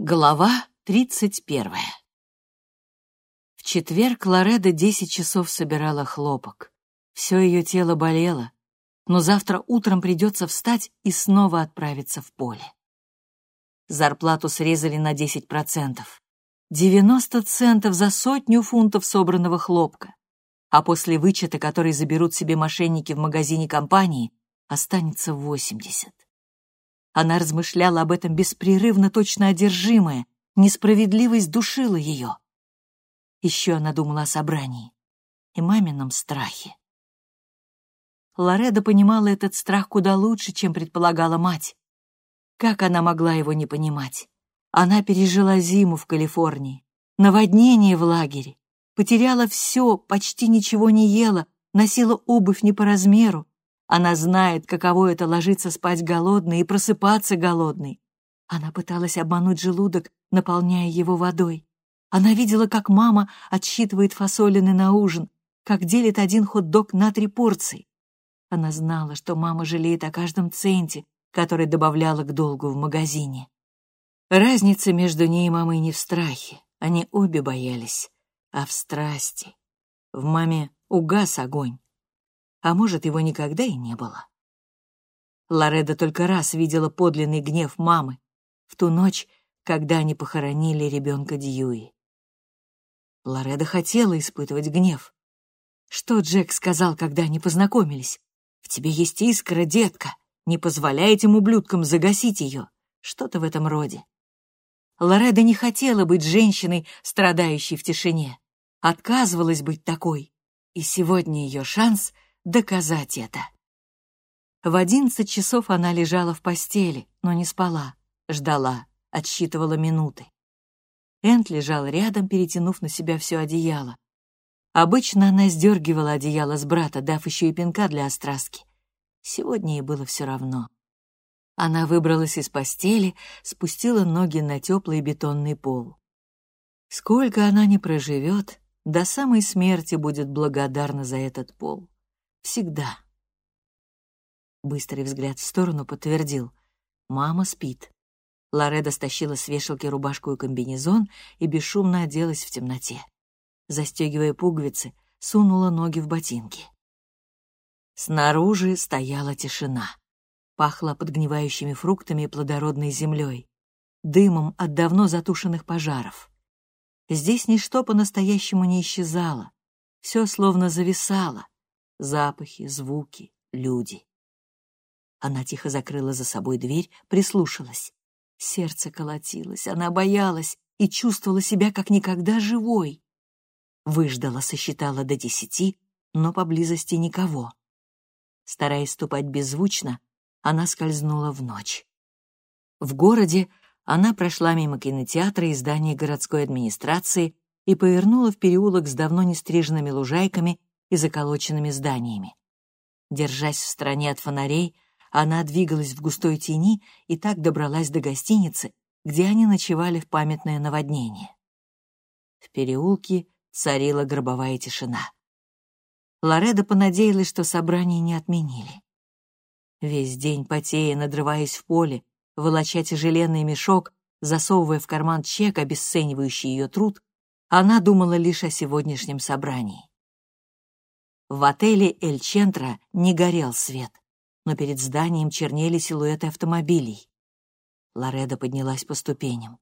Глава тридцать первая В четверг Лореда десять часов собирала хлопок. Все ее тело болело, но завтра утром придется встать и снова отправиться в поле. Зарплату срезали на десять процентов. Девяносто центов за сотню фунтов собранного хлопка. А после вычета, который заберут себе мошенники в магазине компании, останется восемьдесят. Она размышляла об этом беспрерывно, точно одержимая. Несправедливость душила ее. Еще она думала о собрании и мамином страхе. Лореда понимала этот страх куда лучше, чем предполагала мать. Как она могла его не понимать? Она пережила зиму в Калифорнии, наводнение в лагере, потеряла все, почти ничего не ела, носила обувь не по размеру, она знает, каково это ложиться спать голодной и просыпаться голодной. Она пыталась обмануть желудок, наполняя его водой. Она видела, как мама отсчитывает фасолины на ужин, как делит один хот-дог на три порции. Она знала, что мама жалеет о каждом центе, который добавляла к долгу в магазине. Разница между ней и мамой не в страхе, они обе боялись, а в страсти. В маме угас огонь, а может, его никогда и не было. Лореда только раз видела подлинный гнев мамы в ту ночь, когда они похоронили ребенка Дьюи. Лореда хотела испытывать гнев. Что Джек сказал, когда они познакомились? «В тебе есть искра, детка. Не позволяй этим ублюдкам загасить ее». Что-то в этом роде. Лореда не хотела быть женщиной, страдающей в тишине. Отказывалась быть такой. И сегодня ее шанс доказать это. В одиннадцать часов она лежала в постели, но не спала, ждала, отсчитывала минуты. Энт лежал рядом, перетянув на себя все одеяло. Обычно она сдергивала одеяло с брата, дав еще и пинка для острастки. Сегодня ей было все равно. Она выбралась из постели, спустила ноги на теплый бетонный пол. Сколько она не проживет, до самой смерти будет благодарна за этот пол. Всегда. Быстрый взгляд в сторону подтвердил. Мама спит. Лореда стащила с вешалки рубашку и комбинезон и бесшумно оделась в темноте. Застегивая пуговицы, сунула ноги в ботинки. Снаружи стояла тишина. Пахло подгнивающими фруктами и плодородной землей, дымом от давно затушенных пожаров. Здесь ничто по-настоящему не исчезало. Все словно зависало, запахи, звуки, люди. Она тихо закрыла за собой дверь, прислушалась. Сердце колотилось, она боялась и чувствовала себя как никогда живой. Выждала, сосчитала до десяти, но поблизости никого. Стараясь ступать беззвучно, она скользнула в ночь. В городе она прошла мимо кинотеатра и здания городской администрации и повернула в переулок с давно не стриженными лужайками и заколоченными зданиями. Держась в стороне от фонарей, она двигалась в густой тени и так добралась до гостиницы, где они ночевали в памятное наводнение. В переулке царила гробовая тишина. Лореда понадеялась, что собрание не отменили. Весь день потея, надрываясь в поле, волоча тяжеленный мешок, засовывая в карман чек, обесценивающий ее труд, она думала лишь о сегодняшнем собрании. В отеле «Эль Чентра» не горел свет, но перед зданием чернели силуэты автомобилей. Лореда поднялась по ступеням.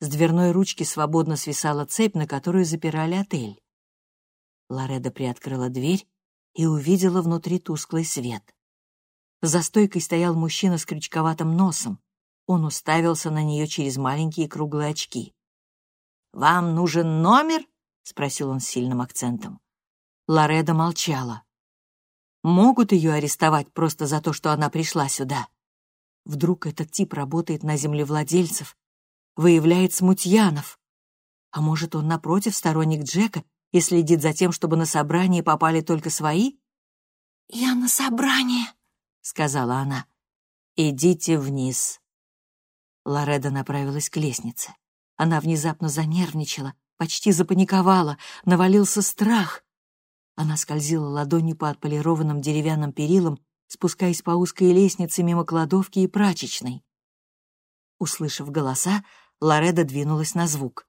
С дверной ручки свободно свисала цепь, на которую запирали отель. Лореда приоткрыла дверь и увидела внутри тусклый свет. За стойкой стоял мужчина с крючковатым носом. Он уставился на нее через маленькие круглые очки. «Вам нужен номер?» — спросил он с сильным акцентом. Лореда молчала. Могут ее арестовать просто за то, что она пришла сюда? Вдруг этот тип работает на землевладельцев, выявляет смутьянов? А может, он, напротив, сторонник Джека и следит за тем, чтобы на собрание попали только свои? «Я на собрание», — сказала она. «Идите вниз». Лореда направилась к лестнице. Она внезапно занервничала, почти запаниковала, навалился страх. Она скользила ладонью по отполированным деревянным перилам, спускаясь по узкой лестнице мимо кладовки и прачечной. Услышав голоса, Лореда двинулась на звук.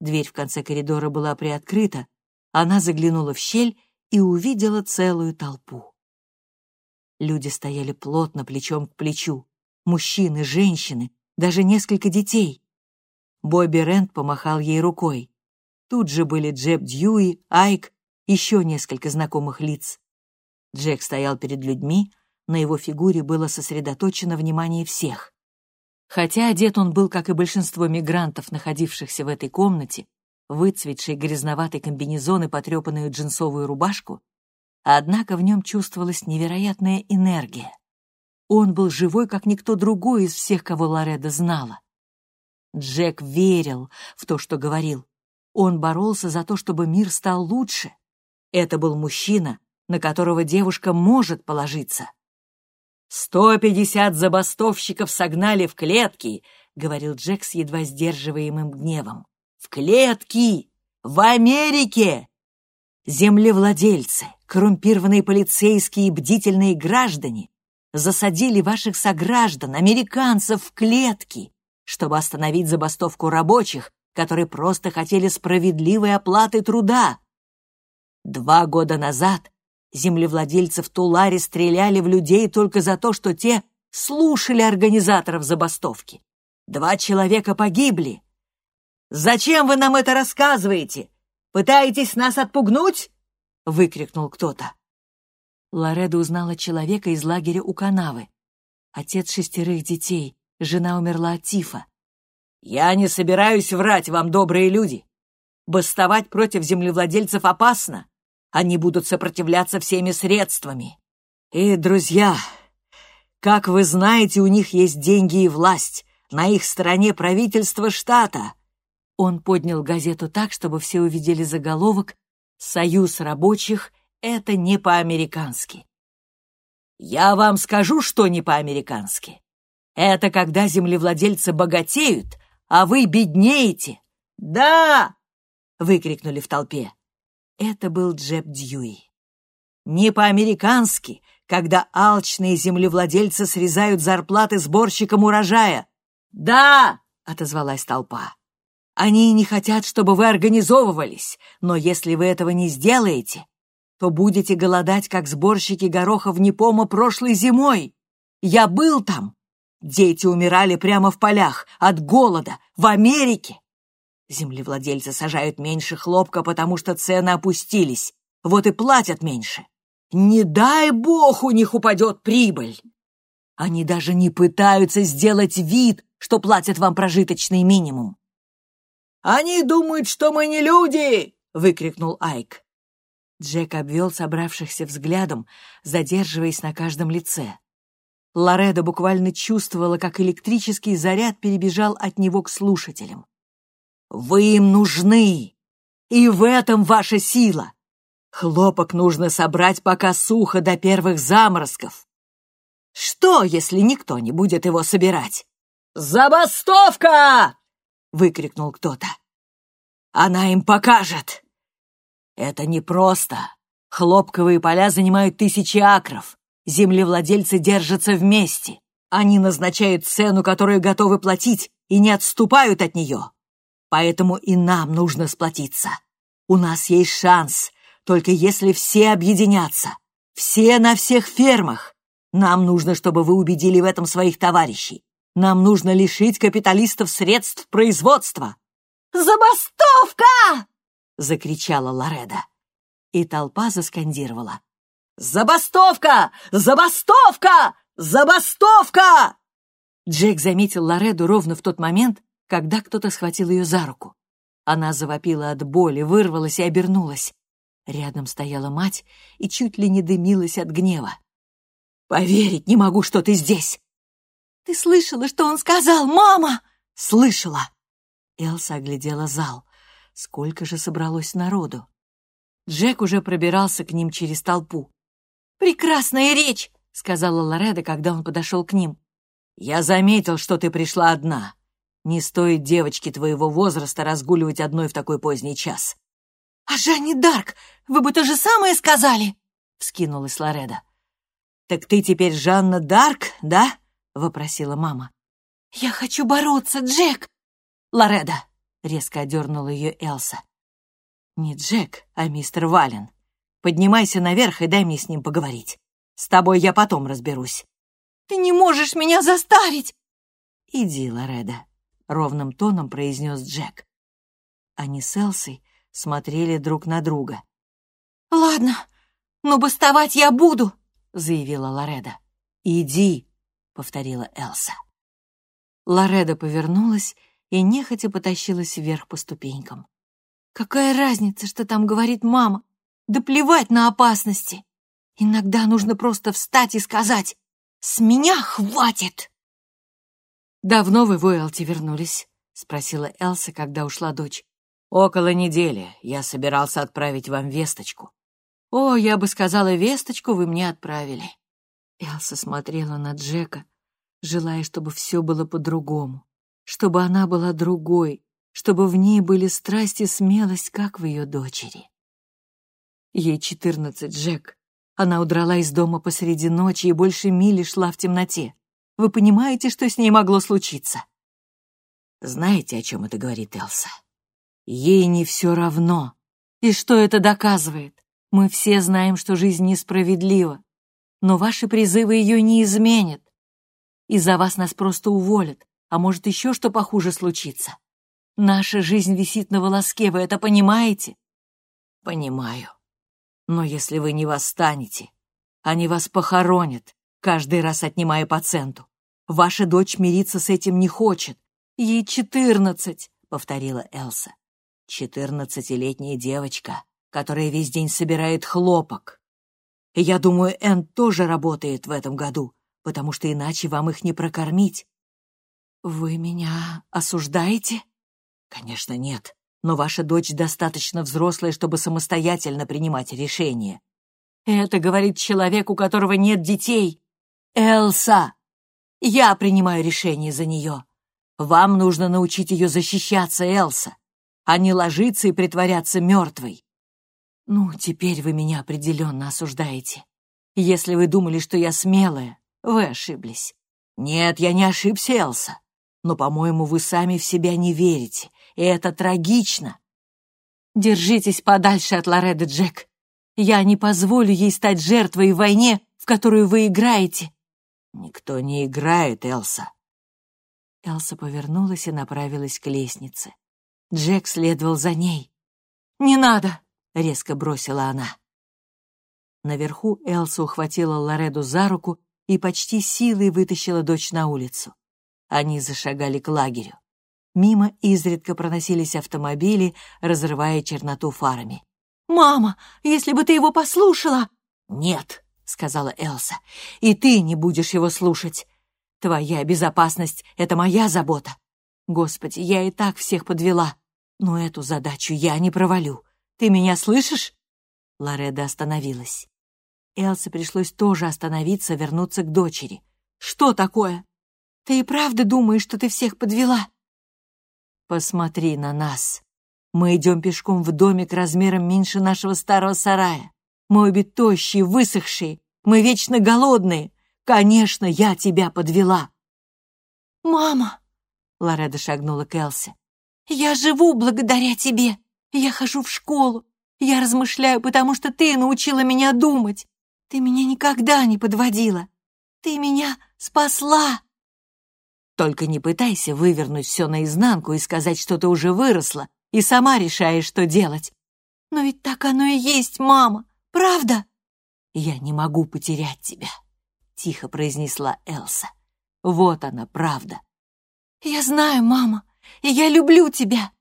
Дверь в конце коридора была приоткрыта, она заглянула в щель и увидела целую толпу. Люди стояли плотно, плечом к плечу. Мужчины, женщины, даже несколько детей. Бобби Рент помахал ей рукой. Тут же были Джеб Дьюи, Айк, еще несколько знакомых лиц. Джек стоял перед людьми, на его фигуре было сосредоточено внимание всех. Хотя одет он был, как и большинство мигрантов, находившихся в этой комнате, выцветший грязноватый комбинезон и потрепанную джинсовую рубашку, однако в нем чувствовалась невероятная энергия. Он был живой, как никто другой из всех, кого Лореда знала. Джек верил в то, что говорил. Он боролся за то, чтобы мир стал лучше. Это был мужчина, на которого девушка может положиться. «Сто пятьдесят забастовщиков согнали в клетки», — говорил Джек с едва сдерживаемым гневом. «В клетки! В Америке! Землевладельцы, коррумпированные полицейские и бдительные граждане засадили ваших сограждан, американцев, в клетки, чтобы остановить забастовку рабочих, которые просто хотели справедливой оплаты труда. Два года назад Землевладельцы в Туларе стреляли в людей только за то, что те слушали организаторов забастовки. Два человека погибли. «Зачем вы нам это рассказываете? Пытаетесь нас отпугнуть?» — выкрикнул кто-то. Лореда узнала человека из лагеря у канавы. Отец шестерых детей, жена умерла от тифа. «Я не собираюсь врать вам, добрые люди. Бастовать против землевладельцев опасно. Они будут сопротивляться всеми средствами. И, друзья, как вы знаете, у них есть деньги и власть. На их стороне правительство штата. Он поднял газету так, чтобы все увидели заголовок «Союз рабочих — это не по-американски». Я вам скажу, что не по-американски. Это когда землевладельцы богатеют, а вы беднеете. «Да!» — выкрикнули в толпе. Это был Джеб Дьюи. Не по-американски, когда алчные землевладельцы срезают зарплаты сборщикам урожая. «Да!» — отозвалась толпа. «Они не хотят, чтобы вы организовывались, но если вы этого не сделаете, то будете голодать, как сборщики гороха в Непома прошлой зимой. Я был там. Дети умирали прямо в полях от голода в Америке. Землевладельцы сажают меньше хлопка, потому что цены опустились. Вот и платят меньше. Не дай бог у них упадет прибыль. Они даже не пытаются сделать вид, что платят вам прожиточный минимум. «Они думают, что мы не люди!» — выкрикнул Айк. Джек обвел собравшихся взглядом, задерживаясь на каждом лице. Лореда буквально чувствовала, как электрический заряд перебежал от него к слушателям. Вы им нужны, и в этом ваша сила. Хлопок нужно собрать пока сухо до первых заморозков. Что, если никто не будет его собирать? «Забастовка!» — выкрикнул кто-то. «Она им покажет!» «Это непросто. Хлопковые поля занимают тысячи акров. Землевладельцы держатся вместе. Они назначают цену, которую готовы платить, и не отступают от нее. Поэтому и нам нужно сплотиться. У нас есть шанс, только если все объединятся. Все на всех фермах. Нам нужно, чтобы вы убедили в этом своих товарищей. Нам нужно лишить капиталистов средств производства. «Забастовка!» — закричала Лореда. И толпа заскандировала. «Забастовка! Забастовка! Забастовка!» Джек заметил Лореду ровно в тот момент, когда кто-то схватил ее за руку. Она завопила от боли, вырвалась и обернулась. Рядом стояла мать и чуть ли не дымилась от гнева. «Поверить не могу, что ты здесь!» «Ты слышала, что он сказал, мама?» «Слышала!» Элса оглядела зал. Сколько же собралось народу? Джек уже пробирался к ним через толпу. «Прекрасная речь!» — сказала Лореда, когда он подошел к ним. «Я заметил, что ты пришла одна. Не стоит девочке твоего возраста разгуливать одной в такой поздний час. — А Жанни Дарк, вы бы то же самое сказали? — вскинулась Лореда. — Так ты теперь Жанна Дарк, да? — вопросила мама. — Я хочу бороться, Джек. Лореда!» — резко одернула ее Элса. «Не Джек, а мистер Вален. Поднимайся наверх и дай мне с ним поговорить. С тобой я потом разберусь». «Ты не можешь меня заставить!» «Иди, Лореда», — ровным тоном произнес Джек. Они с Элсой смотрели друг на друга. «Ладно, но бастовать я буду», — заявила Лореда. «Иди», — повторила Элса. Лореда повернулась и нехотя потащилась вверх по ступенькам. «Какая разница, что там говорит мама? Да плевать на опасности! Иногда нужно просто встать и сказать «С меня хватит!» «Давно вы в Уэлти вернулись?» — спросила Элса, когда ушла дочь. «Около недели. Я собирался отправить вам весточку». «О, я бы сказала, весточку вы мне отправили». Элса смотрела на Джека, желая, чтобы все было по-другому, чтобы она была другой, чтобы в ней были страсть и смелость, как в ее дочери. Ей четырнадцать, Джек. Она удрала из дома посреди ночи и больше мили шла в темноте. Вы понимаете, что с ней могло случиться? Знаете, о чем это говорит Элса? Ей не все равно. И что это доказывает? Мы все знаем, что жизнь несправедлива. Но ваши призывы ее не изменят. Из-за вас нас просто уволят, а может еще что похуже случится. Наша жизнь висит на волоске, вы это понимаете? Понимаю. Но если вы не восстанете, они вас похоронят, каждый раз отнимая по центу. Ваша дочь мириться с этим не хочет. Ей четырнадцать, — повторила Элса. Четырнадцатилетняя девочка, которая весь день собирает хлопок. Я думаю, Энн тоже работает в этом году, потому что иначе вам их не прокормить. Вы меня осуждаете? Конечно, нет но ваша дочь достаточно взрослая, чтобы самостоятельно принимать решения. Это говорит человек, у которого нет детей. Элса! Я принимаю решение за нее. Вам нужно научить ее защищаться, Элса, а не ложиться и притворяться мертвой. Ну, теперь вы меня определенно осуждаете. Если вы думали, что я смелая, вы ошиблись. Нет, я не ошибся, Элса. Но, по-моему, вы сами в себя не верите и это трагично. Держитесь подальше от Лореды, Джек. Я не позволю ей стать жертвой в войне, в которую вы играете. Никто не играет, Элса. Элса повернулась и направилась к лестнице. Джек следовал за ней. «Не надо!» — резко бросила она. Наверху Элса ухватила Лореду за руку и почти силой вытащила дочь на улицу. Они зашагали к лагерю. Мимо изредка проносились автомобили, разрывая черноту фарами. «Мама, если бы ты его послушала!» «Нет», — сказала Элса, — «и ты не будешь его слушать. Твоя безопасность — это моя забота. Господи, я и так всех подвела, но эту задачу я не провалю. Ты меня слышишь?» Лореда остановилась. Элсе пришлось тоже остановиться, вернуться к дочери. «Что такое? Ты и правда думаешь, что ты всех подвела?» Посмотри на нас. Мы идем пешком в домик размером меньше нашего старого сарая. Мы обе тощие, высохшие. Мы вечно голодные. Конечно, я тебя подвела. «Мама!» — Лореда шагнула к Элсе. «Я живу благодаря тебе. Я хожу в школу. Я размышляю, потому что ты научила меня думать. Ты меня никогда не подводила. Ты меня спасла!» Только не пытайся вывернуть все наизнанку и сказать, что ты уже выросла и сама решаешь, что делать. Но ведь так оно и есть, мама, правда? Я не могу потерять тебя, тихо произнесла Элса. Вот она, правда. Я знаю, мама, и я люблю тебя.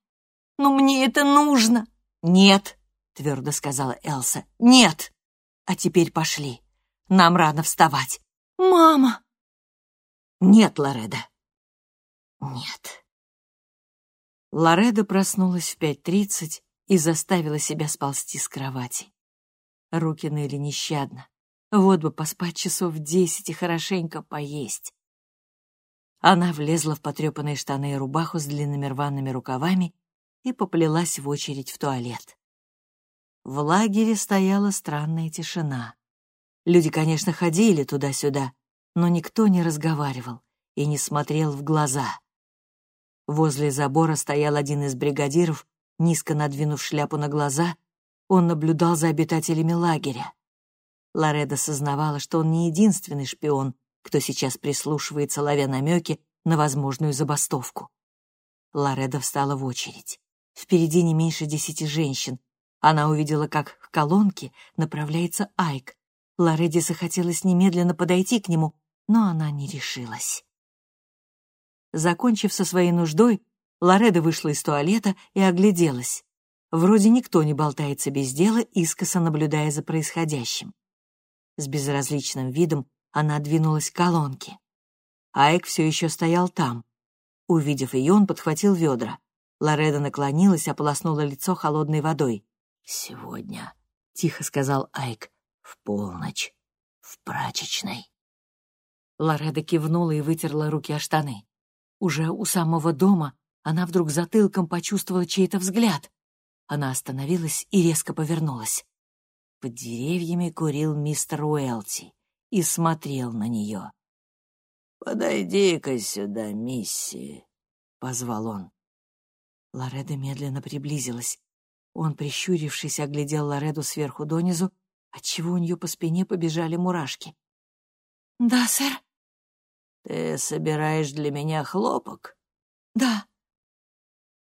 Но мне это нужно. Нет, твердо сказала Элса. Нет. А теперь пошли. Нам рано вставать. Мама! Нет, Лореда, нет. Лореда проснулась в пять тридцать и заставила себя сползти с кровати. Руки ныли нещадно. Вот бы поспать часов десять и хорошенько поесть. Она влезла в потрепанные штаны и рубаху с длинными рваными рукавами и поплелась в очередь в туалет. В лагере стояла странная тишина. Люди, конечно, ходили туда-сюда, но никто не разговаривал и не смотрел в глаза. Возле забора стоял один из бригадиров, низко надвинув шляпу на глаза, он наблюдал за обитателями лагеря. Лореда сознавала, что он не единственный шпион, кто сейчас прислушивается, ловя намеки на возможную забастовку. Лореда встала в очередь. Впереди не меньше десяти женщин. Она увидела, как к колонке направляется Айк. Лореде захотелось немедленно подойти к нему, но она не решилась. Закончив со своей нуждой, Лореда вышла из туалета и огляделась. Вроде никто не болтается без дела, искоса наблюдая за происходящим. С безразличным видом она двинулась к колонке. Айк все еще стоял там. Увидев ее, он подхватил ведра. Лореда наклонилась, ополоснула лицо холодной водой. «Сегодня», — тихо сказал Айк, — «в полночь, в прачечной». Лореда кивнула и вытерла руки о штаны. Уже у самого дома она вдруг затылком почувствовала чей-то взгляд. Она остановилась и резко повернулась. Под деревьями курил мистер Уэлти и смотрел на нее. «Подойди-ка сюда, мисси», — позвал он. Лореда медленно приблизилась. Он, прищурившись, оглядел Лореду сверху донизу, отчего у нее по спине побежали мурашки. «Да, сэр». «Ты собираешь для меня хлопок?» «Да».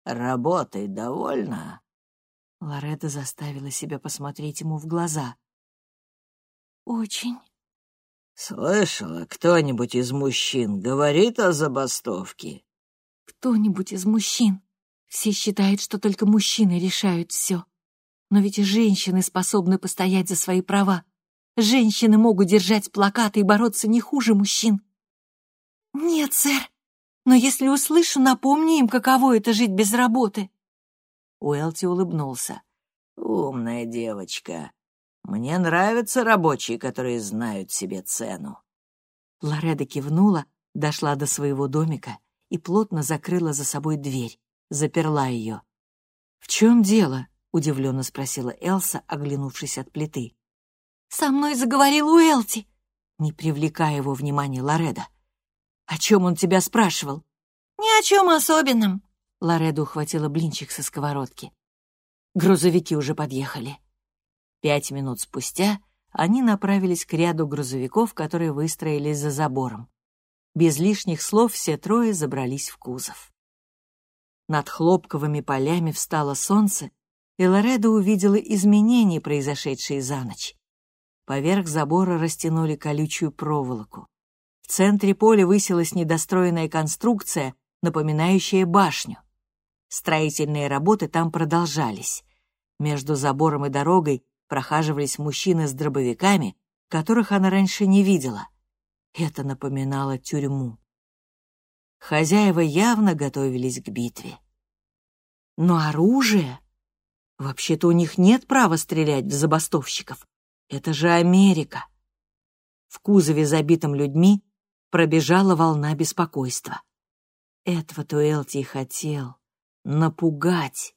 «Работой довольна?» Лореда заставила себя посмотреть ему в глаза. «Очень». «Слышала, кто-нибудь из мужчин говорит о забастовке?» «Кто-нибудь из мужчин. Все считают, что только мужчины решают все. Но ведь и женщины способны постоять за свои права. Женщины могут держать плакаты и бороться не хуже мужчин». «Нет, сэр. Но если услышу, напомни им, каково это жить без работы». Уэлти улыбнулся. «Умная девочка. Мне нравятся рабочие, которые знают себе цену». Лореда кивнула, дошла до своего домика и плотно закрыла за собой дверь, заперла ее. «В чем дело?» — удивленно спросила Элса, оглянувшись от плиты. «Со мной заговорил Уэлти!» Не привлекая его внимания Лореда. «О чем он тебя спрашивал?» «Ни о чем особенном», Лореда ухватила блинчик со сковородки. Грузовики уже подъехали. Пять минут спустя они направились к ряду грузовиков, которые выстроились за забором. Без лишних слов все трое забрались в кузов. Над хлопковыми полями встало солнце, и Лореда увидела изменения, произошедшие за ночь. Поверх забора растянули колючую проволоку. В центре поля высилась недостроенная конструкция, напоминающая башню. Строительные работы там продолжались. Между забором и дорогой прохаживались мужчины с дробовиками, которых она раньше не видела. Это напоминало тюрьму. Хозяева явно готовились к битве. Но оружие... Вообще-то у них нет права стрелять в забастовщиков. Это же Америка. В кузове, забитом людьми, пробежала волна беспокойства. Этого Туэлти и хотел напугать.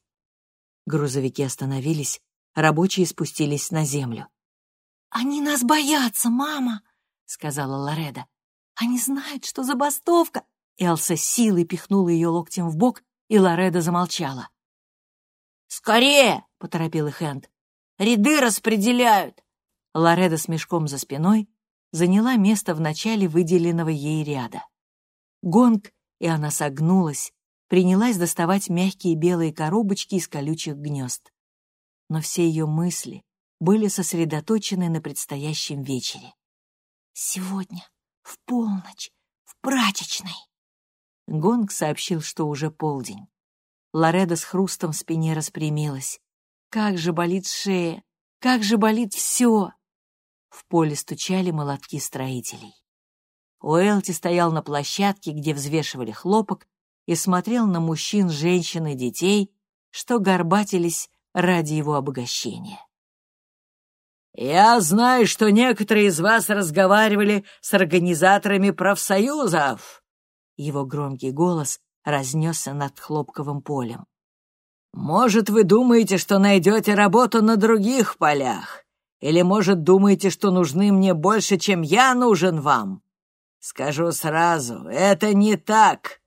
Грузовики остановились, рабочие спустились на землю. «Они нас боятся, мама!» — сказала Лореда. «Они знают, что забастовка!» Элса силой пихнула ее локтем в бок, и Лореда замолчала. «Скорее!» — поторопил их Энд. «Ряды распределяют!» Лореда с мешком за спиной заняла место в начале выделенного ей ряда. Гонг, и она согнулась, принялась доставать мягкие белые коробочки из колючих гнезд. Но все ее мысли были сосредоточены на предстоящем вечере. «Сегодня, в полночь, в прачечной!» Гонг сообщил, что уже полдень. Лореда с хрустом в спине распрямилась. «Как же болит шея! Как же болит все!» В поле стучали молотки строителей. Уэлти стоял на площадке, где взвешивали хлопок, и смотрел на мужчин, женщин и детей, что горбатились ради его обогащения. «Я знаю, что некоторые из вас разговаривали с организаторами профсоюзов!» Его громкий голос разнесся над хлопковым полем. «Может, вы думаете, что найдете работу на других полях? Или, может, думаете, что нужны мне больше, чем я нужен вам? Скажу сразу, это не так.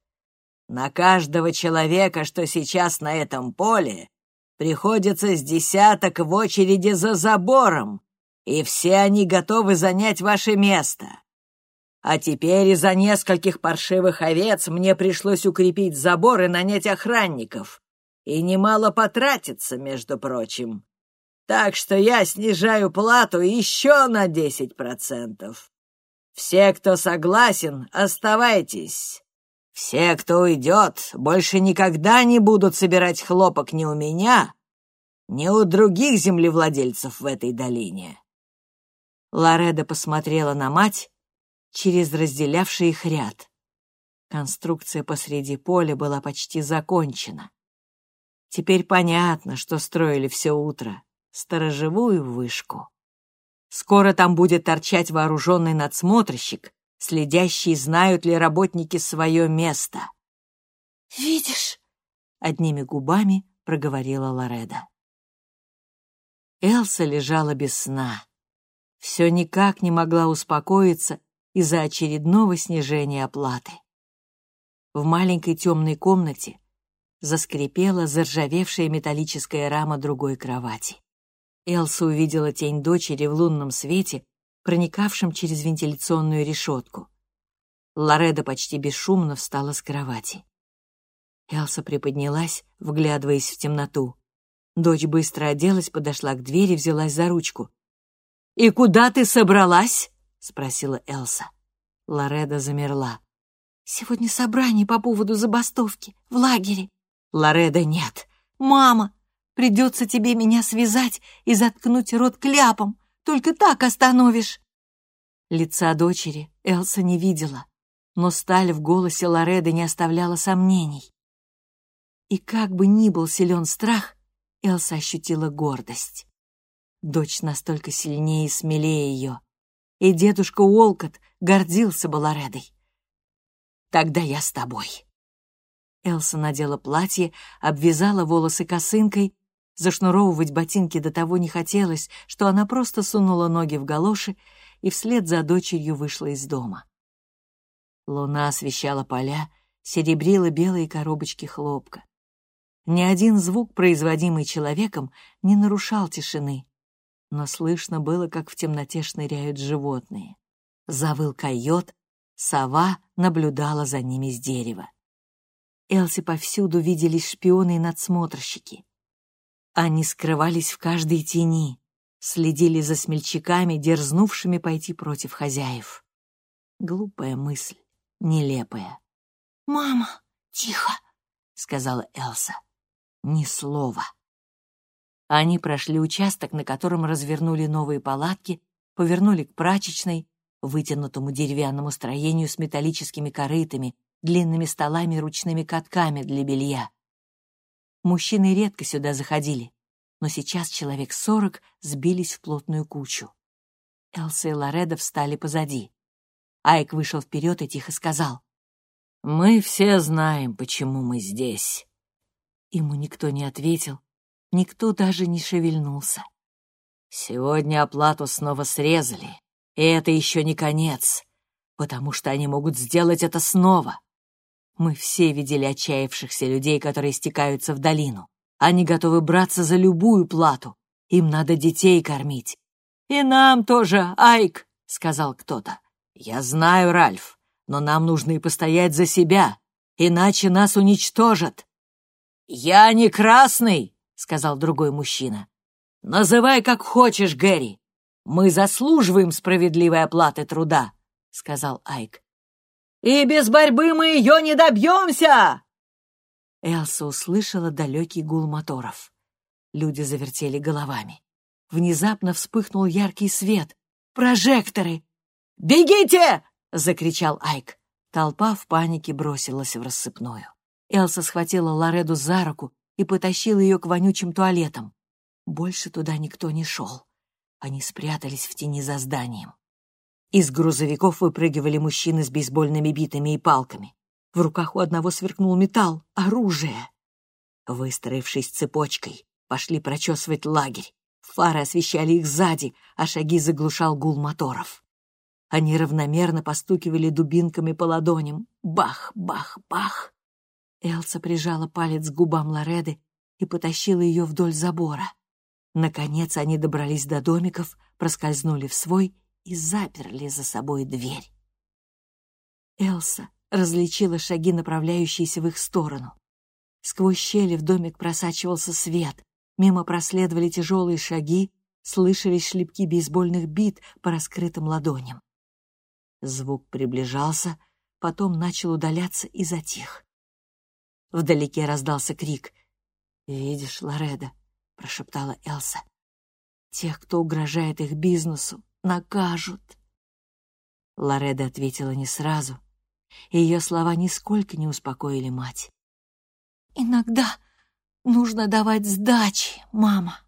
На каждого человека, что сейчас на этом поле, приходится с десяток в очереди за забором, и все они готовы занять ваше место. А теперь из-за нескольких паршивых овец мне пришлось укрепить забор и нанять охранников. И немало потратиться, между прочим. Так что я снижаю плату еще на десять процентов. Все, кто согласен, оставайтесь. Все, кто уйдет, больше никогда не будут собирать хлопок ни у меня, ни у других землевладельцев в этой долине. Лореда посмотрела на мать через разделявший их ряд. Конструкция посреди поля была почти закончена. Теперь понятно, что строили все утро. Сторожевую вышку. Скоро там будет торчать вооруженный надсмотрщик, следящий, знают ли работники свое место. «Видишь?» — одними губами проговорила Лореда. Элса лежала без сна. Все никак не могла успокоиться из-за очередного снижения оплаты. В маленькой темной комнате заскрипела заржавевшая металлическая рама другой кровати. Элса увидела тень дочери в лунном свете, проникавшем через вентиляционную решетку. Лореда почти бесшумно встала с кровати. Элса приподнялась, вглядываясь в темноту. Дочь быстро оделась, подошла к двери, взялась за ручку. «И куда ты собралась?» — спросила Элса. Лореда замерла. «Сегодня собрание по поводу забастовки в лагере». «Лореда, нет». «Мама, придется тебе меня связать и заткнуть рот кляпом. Только так остановишь». Лица дочери Элса не видела, но сталь в голосе Лореды не оставляла сомнений. И как бы ни был силен страх, Элса ощутила гордость. Дочь настолько сильнее и смелее ее. И дедушка Уолкот гордился Баларедой. «Тогда я с тобой». Элса надела платье, обвязала волосы косынкой, зашнуровывать ботинки до того не хотелось, что она просто сунула ноги в галоши и вслед за дочерью вышла из дома. Луна освещала поля, серебрила белые коробочки хлопка. Ни один звук, производимый человеком, не нарушал тишины, но слышно было, как в темноте шныряют животные. Завыл койот, сова наблюдала за ними с дерева. Элси повсюду виделись шпионы и надсмотрщики. Они скрывались в каждой тени, следили за смельчаками, дерзнувшими пойти против хозяев. Глупая мысль, нелепая. «Мама, тихо!» — сказала Элса. Ни слова. Они прошли участок, на котором развернули новые палатки, повернули к прачечной, вытянутому деревянному строению с металлическими корытами, длинными столами и ручными катками для белья. Мужчины редко сюда заходили, но сейчас человек сорок сбились в плотную кучу. Элса и Лореда встали позади. Айк вышел вперед и тихо сказал. «Мы все знаем, почему мы здесь. Ему никто не ответил, никто даже не шевельнулся. Сегодня оплату снова срезали, и это еще не конец, потому что они могут сделать это снова. Мы все видели отчаявшихся людей, которые стекаются в долину. Они готовы браться за любую плату. Им надо детей кормить. «И нам тоже, Айк», — сказал кто-то. «Я знаю, Ральф, но нам нужно и постоять за себя, иначе нас уничтожат». «Я не красный», — сказал другой мужчина. «Называй как хочешь, Гэри. Мы заслуживаем справедливой оплаты труда», — сказал Айк. «И без борьбы мы ее не добьемся!» Элса услышала далекий гул моторов. Люди завертели головами. Внезапно вспыхнул яркий свет. «Прожекторы!» «Бегите!» — закричал Айк. Толпа в панике бросилась в рассыпную. Элса схватила Лореду за руку и потащила ее к вонючим туалетам. Больше туда никто не шел. Они спрятались в тени за зданием. Из грузовиков выпрыгивали мужчины с бейсбольными битами и палками. В руках у одного сверкнул металл — оружие. Выстроившись цепочкой, пошли прочесывать лагерь. Фары освещали их сзади, а шаги заглушал гул моторов. Они равномерно постукивали дубинками по ладоням. Бах, бах, бах. Элса прижала палец к губам Лореды и потащила ее вдоль забора. Наконец они добрались до домиков, проскользнули в свой и заперли за собой дверь. Элса различила шаги, направляющиеся в их сторону. Сквозь щели в домик просачивался свет, мимо проследовали тяжелые шаги, слышались шлепки бейсбольных бит по раскрытым ладоням. Звук приближался, потом начал удаляться и затих. Вдалеке раздался крик. «Видишь, Лореда», — прошептала Элса. «Тех, кто угрожает их бизнесу, накажут». Лореда ответила не сразу, ее слова нисколько не успокоили мать. «Иногда нужно давать сдачи, мама».